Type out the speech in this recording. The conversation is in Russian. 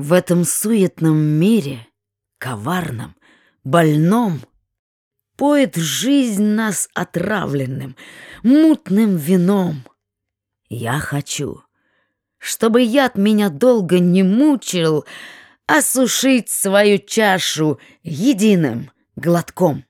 В этом суетном мире, коварном, больном, Поет жизнь нас отравленным, мутным вином. Я хочу, чтобы яд меня долго не мучил, Осушить свою чашу единым глотком.